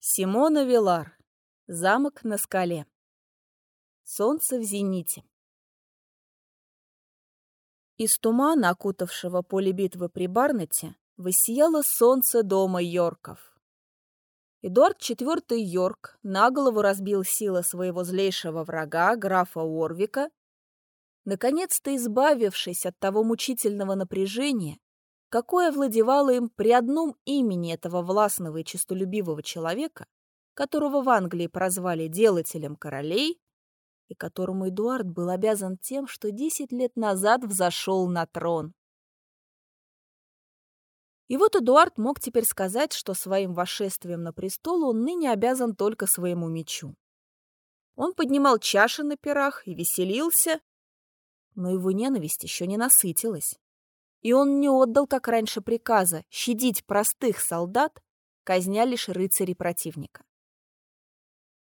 Симона Вилар. Замок на скале. Солнце в зените. Из тумана, окутавшего поле битвы при Барнете, воссияло солнце дома Йорков. Эдуард IV Йорк на голову разбил силы своего злейшего врага, графа Уорвика, наконец-то избавившись от того мучительного напряжения, какое владевало им при одном имени этого властного и честолюбивого человека, которого в Англии прозвали делателем королей, и которому Эдуард был обязан тем, что десять лет назад взошел на трон. И вот Эдуард мог теперь сказать, что своим восшествием на престол он ныне обязан только своему мечу. Он поднимал чаши на пирах и веселился, но его ненависть еще не насытилась и он не отдал, как раньше, приказа щадить простых солдат, казня лишь рыцарей противника.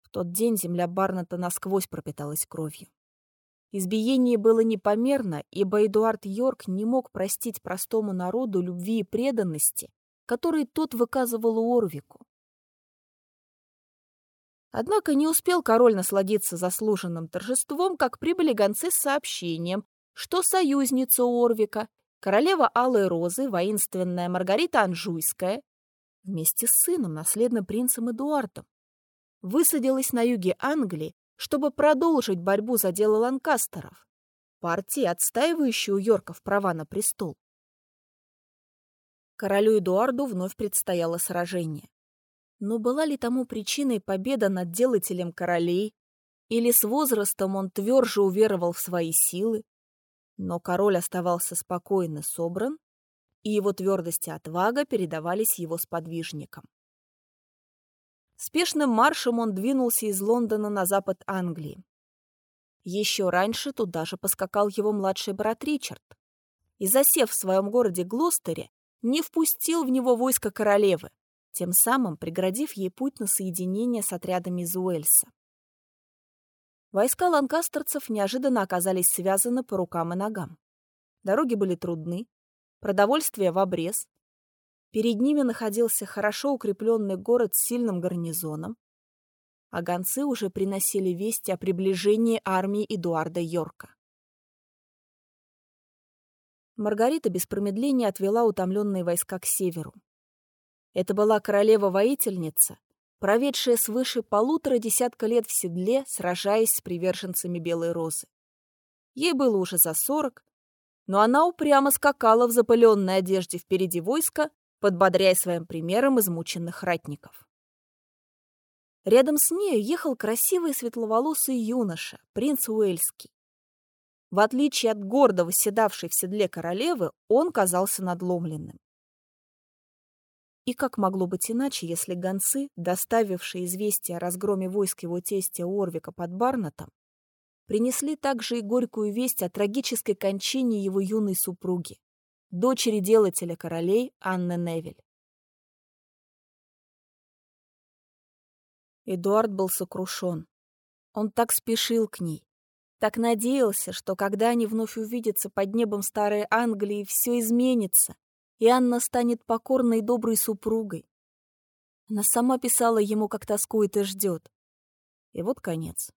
В тот день земля Барната насквозь пропиталась кровью. Избиение было непомерно, ибо Эдуард Йорк не мог простить простому народу любви и преданности, которые тот выказывал Орвику. Однако не успел король насладиться заслуженным торжеством, как прибыли гонцы с сообщением, что союзница Орвика, королева Алой Розы, воинственная Маргарита Анжуйская, вместе с сыном, наследным принцем Эдуардом, высадилась на юге Англии, чтобы продолжить борьбу за дело Ланкастеров, партии, отстаивающей у Йорков права на престол. Королю Эдуарду вновь предстояло сражение. Но была ли тому причиной победа над делателем королей, или с возрастом он тверже уверовал в свои силы, но король оставался спокойно собран, и его твердость и отвага передавались его сподвижникам. Спешным маршем он двинулся из Лондона на запад Англии. Еще раньше туда же поскакал его младший брат Ричард, и, засев в своем городе Глостере, не впустил в него войско королевы, тем самым преградив ей путь на соединение с отрядами из Уэльса. Войска ланкастерцев неожиданно оказались связаны по рукам и ногам. Дороги были трудны, продовольствие в обрез. Перед ними находился хорошо укрепленный город с сильным гарнизоном, а гонцы уже приносили вести о приближении армии Эдуарда Йорка. Маргарита без промедления отвела утомленные войска к северу. Это была королева-воительница, проведшая свыше полутора десятка лет в седле, сражаясь с приверженцами Белой Розы. Ей было уже за сорок, но она упрямо скакала в запыленной одежде впереди войска, подбодряя своим примером измученных ратников. Рядом с ней ехал красивый светловолосый юноша, принц Уэльский. В отличие от гордо восседавшей в седле королевы, он казался надломленным. И как могло быть иначе, если гонцы, доставившие известие о разгроме войск его тестя Орвика под Барнатом, принесли также и горькую весть о трагической кончине его юной супруги, дочери делателя королей Анны Невель. Эдуард был сокрушен. Он так спешил к ней, так надеялся, что когда они вновь увидятся под небом старой Англии, все изменится, и Анна станет покорной доброй супругой. Она сама писала ему, как тоскует и ждет. И вот конец.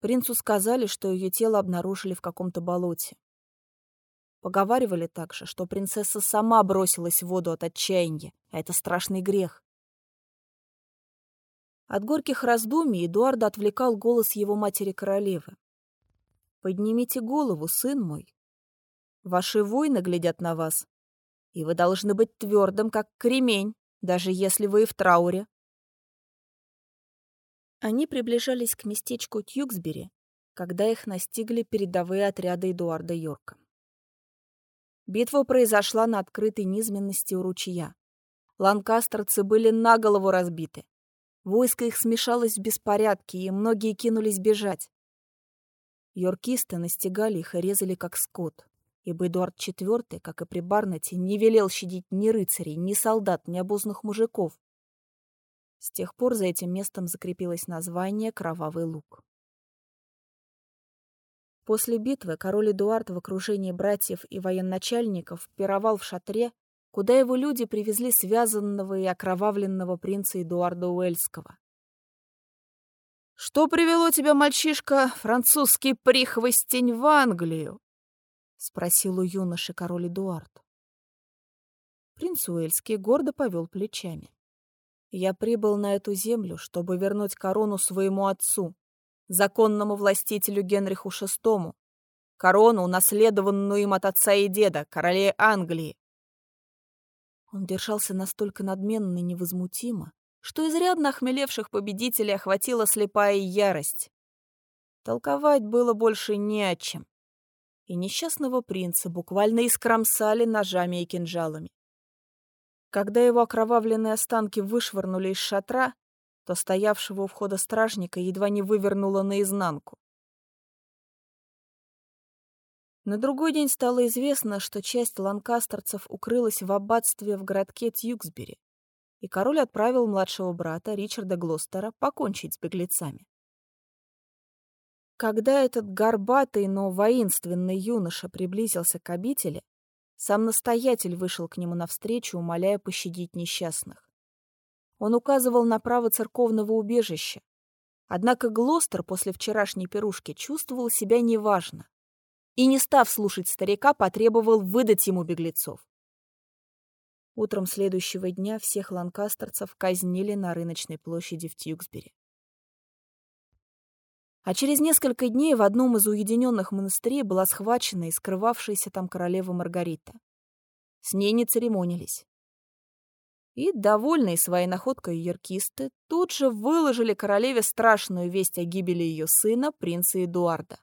Принцу сказали, что ее тело обнаружили в каком-то болоте. Поговаривали также, что принцесса сама бросилась в воду от отчаяния, а это страшный грех. От горьких раздумий Эдуарда отвлекал голос его матери-королевы. «Поднимите голову, сын мой, Ваши воины глядят на вас, и вы должны быть твердым, как кремень, даже если вы и в трауре. Они приближались к местечку Тьюксбери, когда их настигли передовые отряды Эдуарда Йорка. Битва произошла на открытой низменности у ручья. Ланкастерцы были на голову разбиты. Войско их смешалось в беспорядке, и многие кинулись бежать. Йоркисты настигали их и резали, как скот ибо Эдуард IV, как и при Барнете, не велел щадить ни рыцарей, ни солдат, ни обозных мужиков. С тех пор за этим местом закрепилось название «Кровавый луг». После битвы король Эдуард в окружении братьев и военачальников пировал в шатре, куда его люди привезли связанного и окровавленного принца Эдуарда Уэльского. «Что привело тебя, мальчишка, французский прихвостень, в Англию?» — спросил у юноши король Эдуард. Принц Уэльский гордо повел плечами. «Я прибыл на эту землю, чтобы вернуть корону своему отцу, законному властителю Генриху VI, корону, унаследованную им от отца и деда, королей Англии. Он держался настолько надменно и невозмутимо, что изрядно охмелевших победителей охватила слепая ярость. Толковать было больше не о чем. И несчастного принца буквально искромсали ножами и кинжалами. Когда его окровавленные останки вышвырнули из шатра, то стоявшего у входа стражника едва не вывернуло наизнанку. На другой день стало известно, что часть ланкастерцев укрылась в аббатстве в городке Тьюксбери, и король отправил младшего брата Ричарда Глостера покончить с беглецами. Когда этот горбатый, но воинственный юноша приблизился к обители, сам настоятель вышел к нему навстречу, умоляя пощадить несчастных. Он указывал на право церковного убежища. Однако Глостер после вчерашней пирушки чувствовал себя неважно и, не став слушать старика, потребовал выдать ему беглецов. Утром следующего дня всех ланкастерцев казнили на рыночной площади в Тьюксбери. А через несколько дней в одном из уединенных монастырей была схвачена и скрывавшаяся там королева Маргарита. С ней не церемонились. И, довольные своей находкой яркисты, тут же выложили королеве страшную весть о гибели ее сына, принца Эдуарда.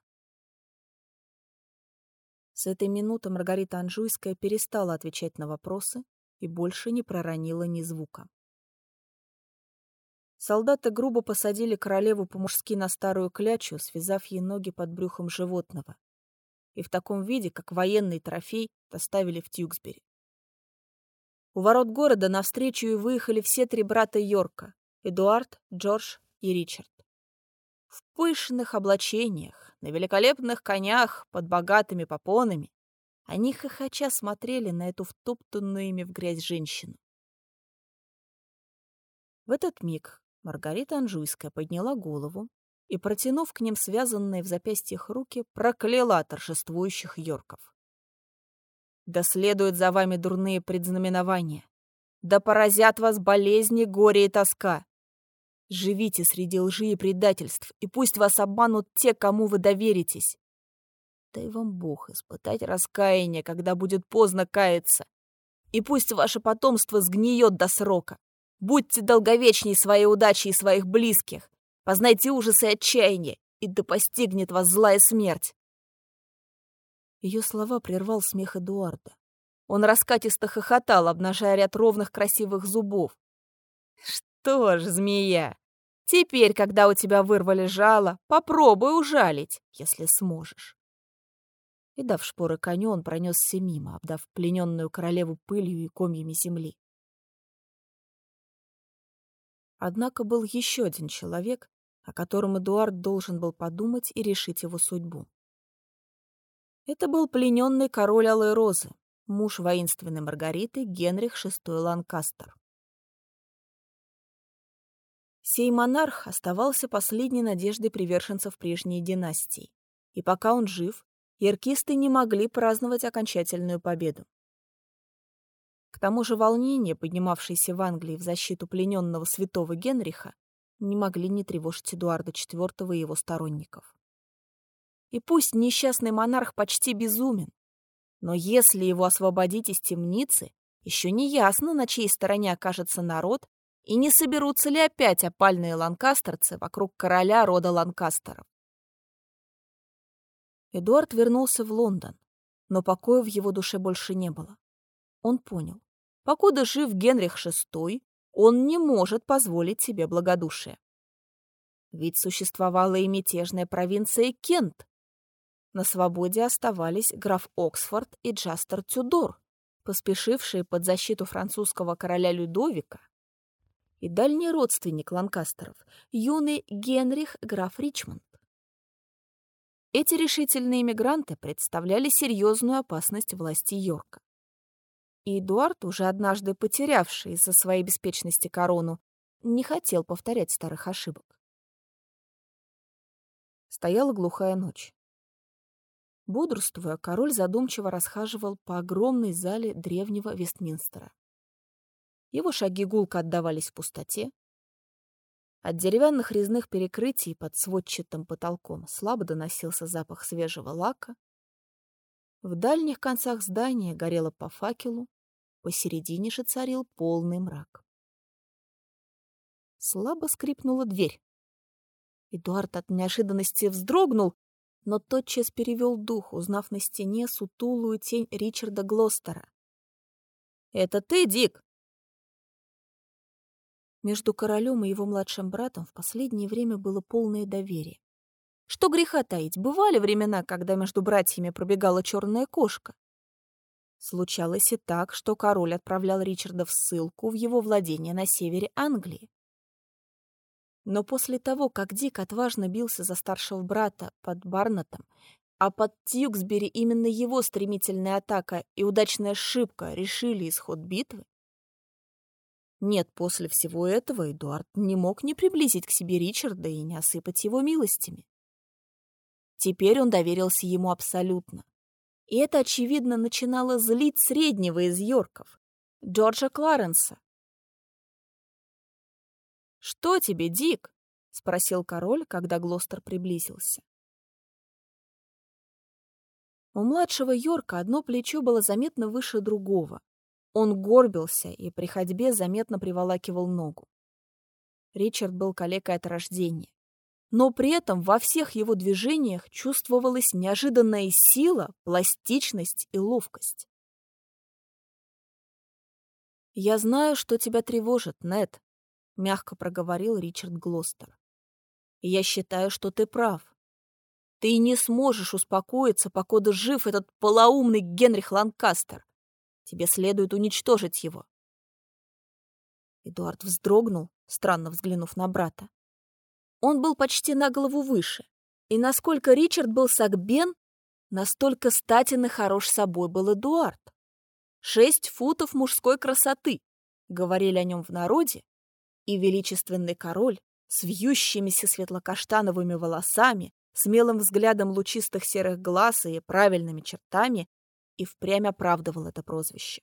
С этой минуты Маргарита Анжуйская перестала отвечать на вопросы и больше не проронила ни звука. Солдаты грубо посадили королеву по-мужски на старую клячу, связав ей ноги под брюхом животного, и в таком виде, как военный трофей, доставили в Тьюксбери. У ворот города навстречу и выехали все три брата Йорка — Эдуард, Джордж и Ричард. В пышных облачениях, на великолепных конях, под богатыми попонами, они хохоча смотрели на эту втоптанную ими в грязь женщину. В этот миг Маргарита Анжуйская подняла голову и, протянув к ним связанные в запястьях руки, прокляла торжествующих Йорков. Да следуют за вами дурные предзнаменования. Да поразят вас болезни, горе и тоска. Живите среди лжи и предательств, и пусть вас обманут те, кому вы доверитесь. Дай вам Бог испытать раскаяние, когда будет поздно каяться. И пусть ваше потомство сгниет до срока. Будьте долговечней своей удачи и своих близких. Познайте ужасы и отчаяние, и да постигнет вас злая смерть. Ее слова прервал смех Эдуарда. Он раскатисто хохотал, обнажая ряд ровных красивых зубов. «Что ж, змея, теперь, когда у тебя вырвали жало, попробуй ужалить, если сможешь». И дав шпоры коню, он пронесся мимо, обдав плененную королеву пылью и комьями земли. Однако был еще один человек, о котором Эдуард должен был подумать и решить его судьбу. Это был плененный король Алой Розы, муж воинственной Маргариты Генрих VI Ланкастер. Сей монарх оставался последней надеждой приверженцев прежней династии, и пока он жив, яркисты не могли праздновать окончательную победу. К тому же волнения, поднимавшиеся в Англии в защиту плененного святого Генриха, не могли не тревожить Эдуарда IV и его сторонников. И пусть несчастный монарх почти безумен, но если его освободить из темницы, еще не ясно, на чьей стороне окажется народ, и не соберутся ли опять опальные ланкастерцы вокруг короля рода ланкастеров. Эдуард вернулся в Лондон, но покоя в его душе больше не было. Он понял, покуда жив Генрих VI, он не может позволить себе благодушие. Ведь существовала и мятежная провинция Кент, на свободе оставались граф Оксфорд и Джастер Тюдор, поспешившие под защиту французского короля Людовика, и дальний родственник Ланкастеров, юный Генрих граф Ричмонд. Эти решительные мигранты представляли серьезную опасность власти Йорка. И Эдуард, уже однажды потерявший из-за своей беспечности корону, не хотел повторять старых ошибок. Стояла глухая ночь. Бодрствуя, король задумчиво расхаживал по огромной зале древнего Вестминстера. Его шаги гулко отдавались в пустоте. От деревянных резных перекрытий под сводчатым потолком слабо доносился запах свежего лака. В дальних концах здания горело по факелу, посередине же царил полный мрак. Слабо скрипнула дверь. Эдуард от неожиданности вздрогнул, но тотчас перевел дух, узнав на стене сутулую тень Ричарда Глостера. «Это ты, Дик?» Между королем и его младшим братом в последнее время было полное доверие. Что греха таить, бывали времена, когда между братьями пробегала черная кошка. Случалось и так, что король отправлял Ричарда в ссылку в его владение на севере Англии. Но после того, как Дик отважно бился за старшего брата под Барнатом, а под Тьюксбери именно его стремительная атака и удачная ошибка решили исход битвы, нет, после всего этого Эдуард не мог не приблизить к себе Ричарда и не осыпать его милостями. Теперь он доверился ему абсолютно. И это, очевидно, начинало злить среднего из Йорков, Джорджа Кларенса. «Что тебе, Дик?» — спросил король, когда Глостер приблизился. У младшего Йорка одно плечо было заметно выше другого, он горбился и при ходьбе заметно приволакивал ногу. Ричард был калекой от рождения. Но при этом во всех его движениях чувствовалась неожиданная сила, пластичность и ловкость. «Я знаю, что тебя тревожит, Нед», — мягко проговорил Ричард Глостер. «И я считаю, что ты прав. Ты не сможешь успокоиться, покуда жив этот полоумный Генрих Ланкастер. Тебе следует уничтожить его. Эдуард вздрогнул, странно взглянув на брата. Он был почти на голову выше, и насколько Ричард был сагбен, настолько статен и хорош собой был Эдуард. Шесть футов мужской красоты, говорили о нем в народе, и величественный король с вьющимися светлокаштановыми волосами, смелым взглядом лучистых серых глаз и правильными чертами и впрямь оправдывал это прозвище.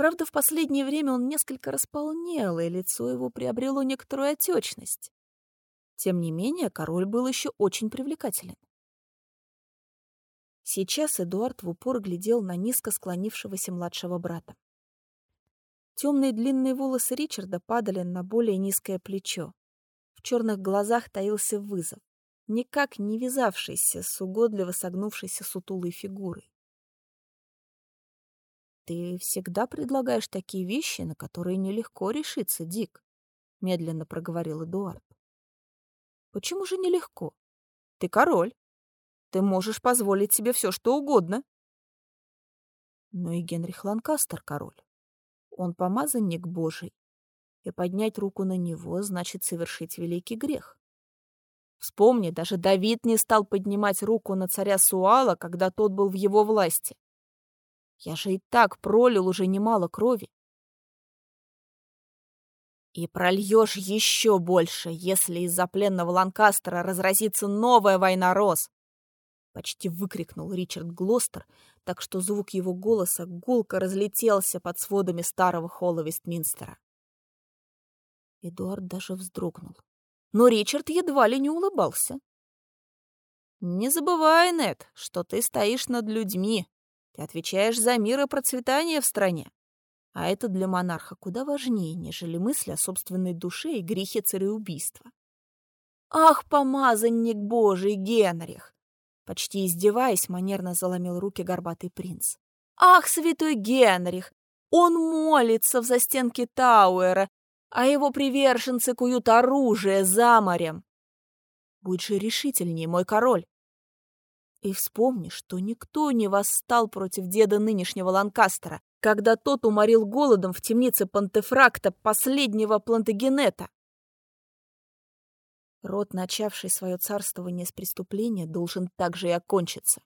Правда, в последнее время он несколько располнел, и лицо его приобрело некоторую отечность. Тем не менее, король был еще очень привлекателен. Сейчас Эдуард в упор глядел на низко склонившегося младшего брата. Темные длинные волосы Ричарда падали на более низкое плечо. В черных глазах таился вызов никак не вязавшийся с угодливо согнувшейся сутулой фигурой. «Ты всегда предлагаешь такие вещи, на которые нелегко решиться, Дик», — медленно проговорил Эдуард. «Почему же нелегко? Ты король. Ты можешь позволить себе все, что угодно». Но и Генрих Ланкастер король. Он помазанник Божий, и поднять руку на него значит совершить великий грех. Вспомни, даже Давид не стал поднимать руку на царя Суала, когда тот был в его власти. Я же и так пролил уже немало крови. И прольешь еще больше, если из-за пленного Ланкастера разразится новая война роз. Почти выкрикнул Ричард Глостер, так что звук его голоса гулко разлетелся под сводами старого холла Вестминстера. Эдуард даже вздрогнул но Ричард едва ли не улыбался. «Не забывай, Нед, что ты стоишь над людьми. Ты отвечаешь за мир и процветание в стране. А это для монарха куда важнее, нежели мысли о собственной душе и грехе цареубийства. «Ах, помазанник Божий, Генрих!» Почти издеваясь, манерно заломил руки горбатый принц. «Ах, святой Генрих! Он молится в застенке Тауэра а его приверженцы куют оружие за морем. Будь же решительнее, мой король. И вспомни, что никто не восстал против деда нынешнего Ланкастера, когда тот уморил голодом в темнице Пантефракта последнего Плантагенета. Род, начавший свое царствование с преступления, должен также и окончиться.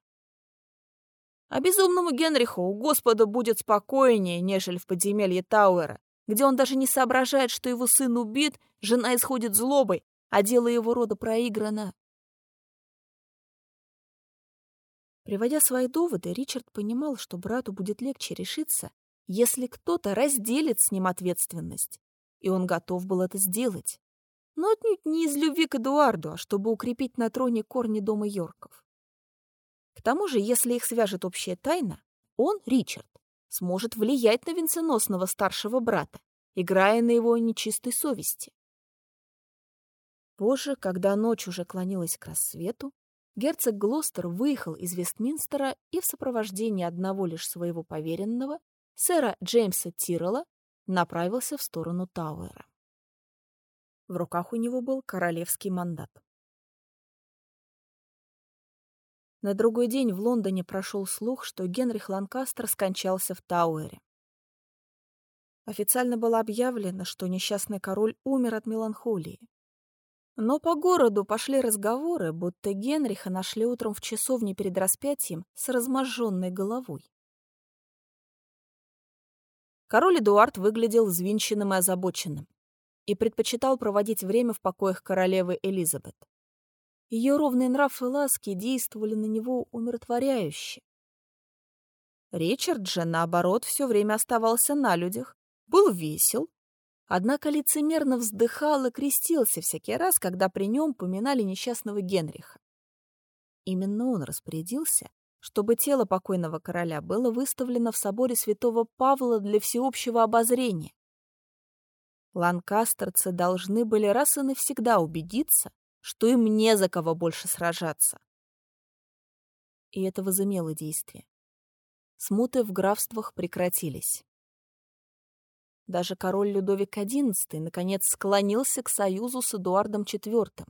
А безумному Генриху у Господа будет спокойнее, нежели в подземелье Тауэра, где он даже не соображает, что его сын убит, жена исходит злобой, а дело его рода проиграно. Приводя свои доводы, Ричард понимал, что брату будет легче решиться, если кто-то разделит с ним ответственность, и он готов был это сделать. Но отнюдь не из любви к Эдуарду, а чтобы укрепить на троне корни дома Йорков. К тому же, если их свяжет общая тайна, он, Ричард, сможет влиять на венценосного старшего брата, играя на его нечистой совести. Позже, когда ночь уже клонилась к рассвету, герцог Глостер выехал из Вестминстера и в сопровождении одного лишь своего поверенного, сэра Джеймса Тиррелла, направился в сторону Тауэра. В руках у него был королевский мандат. На другой день в Лондоне прошел слух, что Генрих Ланкастер скончался в Тауэре. Официально было объявлено, что несчастный король умер от меланхолии. Но по городу пошли разговоры, будто Генриха нашли утром в часовне перед распятием с разможженной головой. Король Эдуард выглядел взвинченным и озабоченным и предпочитал проводить время в покоях королевы Элизабет. Ее ровный нрав и ласки действовали на него умиротворяюще. Ричард же, наоборот, все время оставался на людях, был весел Однако лицемерно вздыхал и крестился всякий раз, когда при нем поминали несчастного Генриха. Именно он распорядился, чтобы тело покойного короля было выставлено в соборе святого Павла для всеобщего обозрения. Ланкастерцы должны были раз и навсегда убедиться, что им не за кого больше сражаться. И это возымело действие. Смуты в графствах прекратились. Даже король Людовик XI наконец склонился к союзу с Эдуардом IV,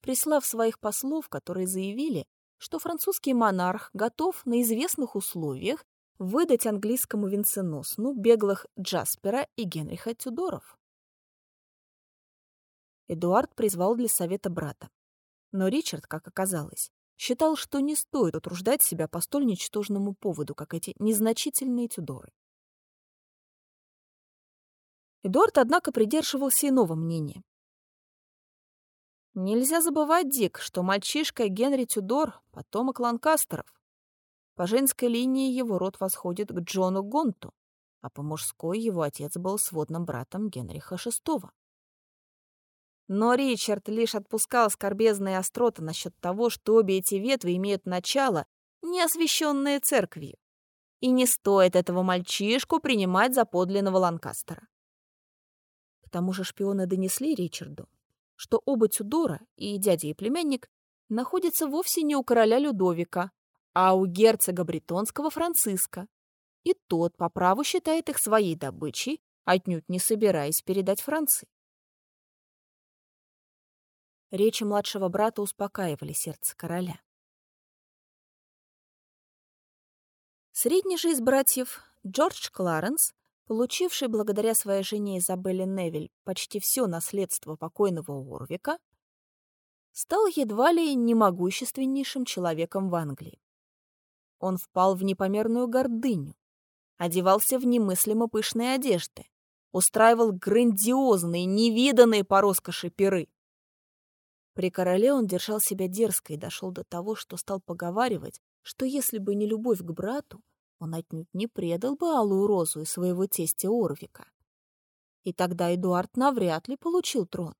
прислав своих послов, которые заявили, что французский монарх готов на известных условиях выдать английскому венценосну беглых Джаспера и Генриха Тюдоров. Эдуард призвал для совета брата. Но Ричард, как оказалось, считал, что не стоит утруждать себя по столь ничтожному поводу, как эти незначительные Тюдоры. Эдуард, однако, придерживался иного мнения. Нельзя забывать, Дик, что мальчишка Генри Тюдор — потомок Ланкастеров. По женской линии его род восходит к Джону Гонту, а по мужской его отец был сводным братом Генриха VI. Но Ричард лишь отпускал скорбезные остроты насчет того, что обе эти ветви имеют начало, не освященное церковью. И не стоит этого мальчишку принимать за подлинного Ланкастера. К тому же шпионы донесли Ричарду, что оба Тюдора, и дядя и племянник, находятся вовсе не у короля Людовика, а у герцога бретонского Франциска. И тот по праву считает их своей добычей, отнюдь не собираясь передать Франции. Речи младшего брата успокаивали сердце короля. Средний же из братьев, Джордж Кларенс, получивший благодаря своей жене Изабелле Невиль почти все наследство покойного Орвика, стал едва ли немогущественнейшим человеком в Англии. Он впал в непомерную гордыню, одевался в немыслимо пышные одежды, устраивал грандиозные, невиданные по роскоши пиры. При короле он держал себя дерзко и дошел до того, что стал поговаривать, что если бы не любовь к брату, он отнюдь не предал бы Алую Розу и своего тестя Орвика. И тогда Эдуард навряд ли получил трон.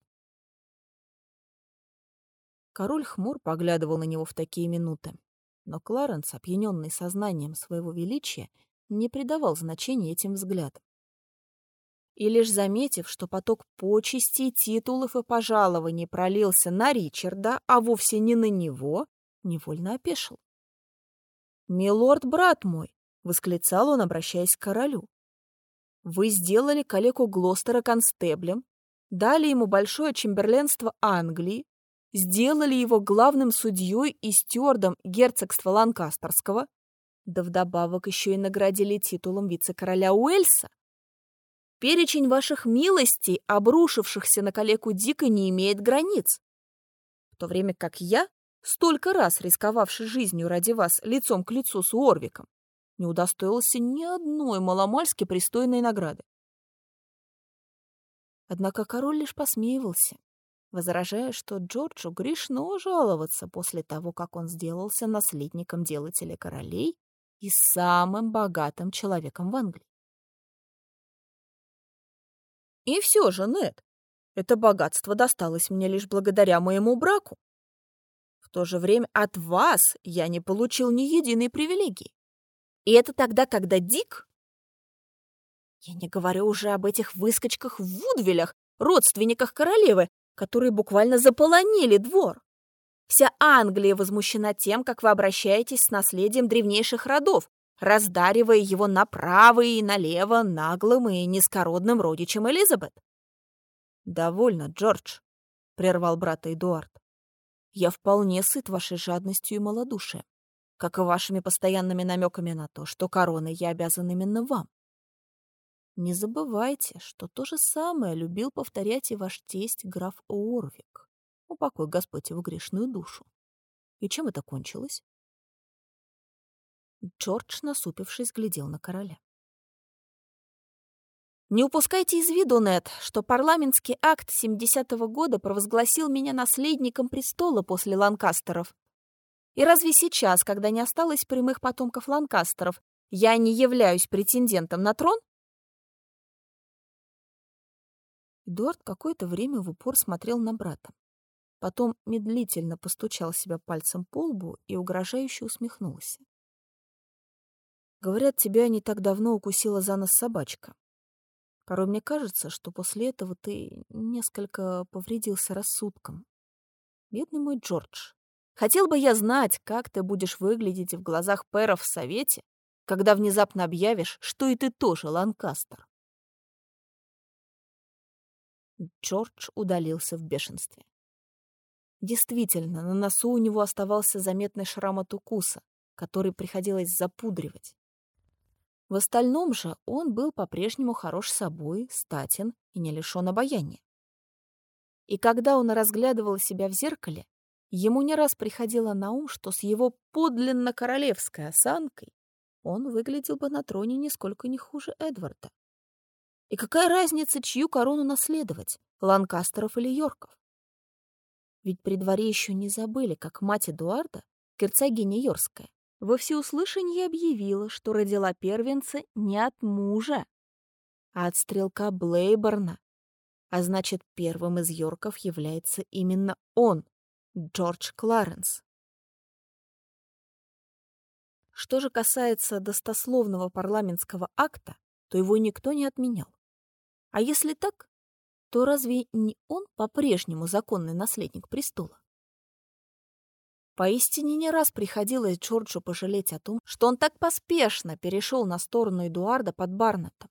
Король хмур поглядывал на него в такие минуты, но Кларенс, опьяненный сознанием своего величия, не придавал значения этим взглядам. И лишь заметив, что поток почестей, титулов и пожалований пролился на Ричарда, а вовсе не на него, невольно опешил. «Милорд, брат мой, — восклицал он, обращаясь к королю. «Вы сделали калеку Глостера констеблем, дали ему большое чемберленство Англии, сделали его главным судьей и стюардом герцогства Ланкастерского, да вдобавок еще и наградили титулом вице-короля Уэльса. Перечень ваших милостей, обрушившихся на калеку Дика, не имеет границ. В то время как я, столько раз рисковавший жизнью ради вас лицом к лицу с Уорвиком, не удостоился ни одной маломальски пристойной награды. Однако король лишь посмеивался, возражая, что Джорджу грешно жаловаться после того, как он сделался наследником делателя королей и самым богатым человеком в Англии. И все же, Нед, это богатство досталось мне лишь благодаря моему браку. В то же время от вас я не получил ни единой привилегии. И это тогда, когда Дик... Я не говорю уже об этих выскочках в Вудвилях, родственниках королевы, которые буквально заполонили двор. Вся Англия возмущена тем, как вы обращаетесь с наследием древнейших родов, раздаривая его направо и налево наглым и низкородным родичам Элизабет. «Довольно, Джордж», — прервал брата Эдуард. «Я вполне сыт вашей жадностью и малодушием, как и вашими постоянными намеками на то, что короной я обязан именно вам. Не забывайте, что то же самое любил повторять и ваш тесть граф Уорвик. Упокой Господь его грешную душу. И чем это кончилось? Джордж, насупившись, глядел на короля. Не упускайте из виду, Нед, что парламентский акт 70-го года провозгласил меня наследником престола после Ланкастеров. И разве сейчас, когда не осталось прямых потомков Ланкастеров, я не являюсь претендентом на трон? Эдуард какое-то время в упор смотрел на брата. Потом медлительно постучал себя пальцем по лбу и угрожающе усмехнулся. «Говорят, тебя не так давно укусила за нос собачка. Порой мне кажется, что после этого ты несколько повредился рассудком. Бедный мой Джордж. Хотел бы я знать, как ты будешь выглядеть в глазах пэров в Совете, когда внезапно объявишь, что и ты тоже Ланкастер. Джордж удалился в бешенстве. Действительно, на носу у него оставался заметный шрам от укуса, который приходилось запудривать. В остальном же он был по-прежнему хорош собой, статен и не лишен обаяния. И когда он разглядывал себя в зеркале, ему не раз приходило на ум, что с его подлинно королевской осанкой он выглядел бы на троне нисколько не хуже Эдварда. И какая разница, чью корону наследовать, Ланкастеров или Йорков? Ведь при дворе еще не забыли, как мать Эдуарда, герцогиня Йорская, во всеуслышание объявила, что родила первенца не от мужа, а от стрелка Блейборна. А значит, первым из Йорков является именно он, Джордж Кларенс. Что же касается достословного парламентского акта, то его никто не отменял. А если так, то разве не он по-прежнему законный наследник престола? Поистине не раз приходилось Джорджу пожалеть о том, что он так поспешно перешел на сторону Эдуарда под Барнетом.